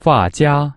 发夹